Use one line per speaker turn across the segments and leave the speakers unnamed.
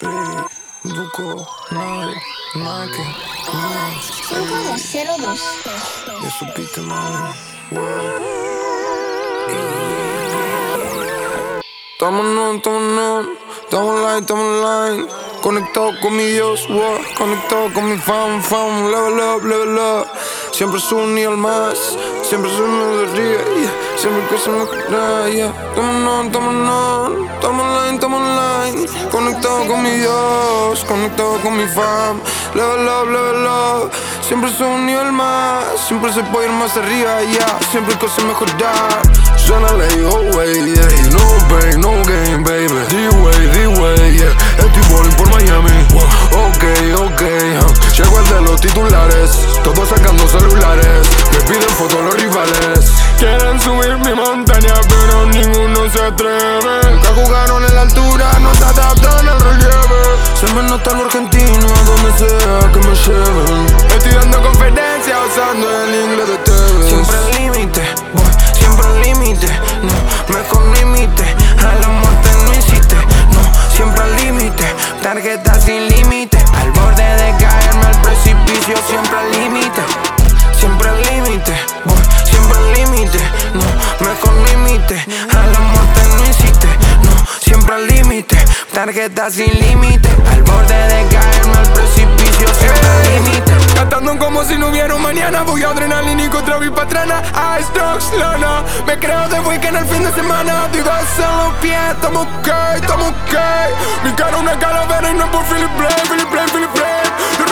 Buco, Nike, Nike, Nike.
5202.
Ya supiste, mami. Estamos on, estamos on, estamos online, estamos online. Conectado con mi Dios, wow. conectado con mi fam, fam, level up, level up. Siempre es un nivel más, siempre es río, yeah. siempre que se me yeah. Estamos on, estamos on, Conectado con mi Dios, conectado con mi fam, level up, level up. Siempre es un nivel más, siempre se puede ir más arriba, yeah. Siempre hay cosas mejorar. Suena ley, oh way, yeah. Y no pain, no game, baby. D-way, D-way, yeah. Estoy bowling por Miami. Ok, ok, huh. Llego el de los titulares. Todos sacando celulares. Me piden fotos los rivales. Quieren subir mi montaña, pero ninguno se atreve. Jugaron en la altura, no se adaptan al relieve. Se me nota lo argentino donde sea que me lleven. Estoy dando conferencia usando el inglés de TV. Siempre al límite, voy, siempre al límite. No, mejor no imite. A la muerte no hiciste, no, siempre al límite. Tarjeta sin límite, Tarjeta sin límite, al borde de caerme al precipicio, siempre al límite.
Cantando como si no hubiera un mañana Voy a adrenalínico, otra vez patrana. Ice drugs, lana Me creo de weekend el fin de semana. Digas en los pies, ok, estamos ok Mi cara una calavera y no por Philip Blaine Philip Blaine, Philip Blaine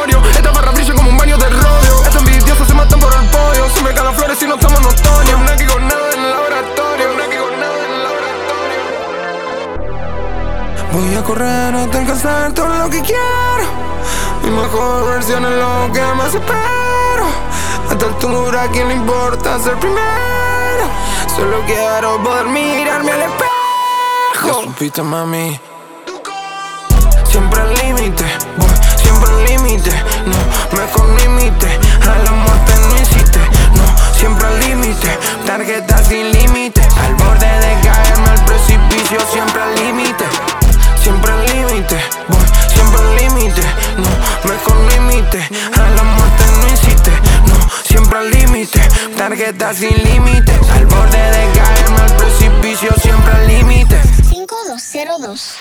pero somos notorios Esta barra brilla como un baño de rodio Estos envidiosos se matan por el pollo caen las flores y no estamos en otoño No aquí con nada en el laboratorio No aquí con nada en el laboratorio
Voy a correr hasta alcanzar todo lo que quiero. Mi mejor versión es lo que más espero. A esta altura, ¿a quién le importa ser primero? Solo quiero poder mirarme al espejo. Ya supiste, mami. Siempre al límite, voy, Tarjeta sin límite. Al borde de caerme al precipicio, siempre al límite. Siempre al límite, voy, siempre al límite. No, mejor no imite. A la muerte no hiciste. No, siempre al límite. Tarjeta sin límite. Al borde de caerme al precipicio, siempre al límite.
5202.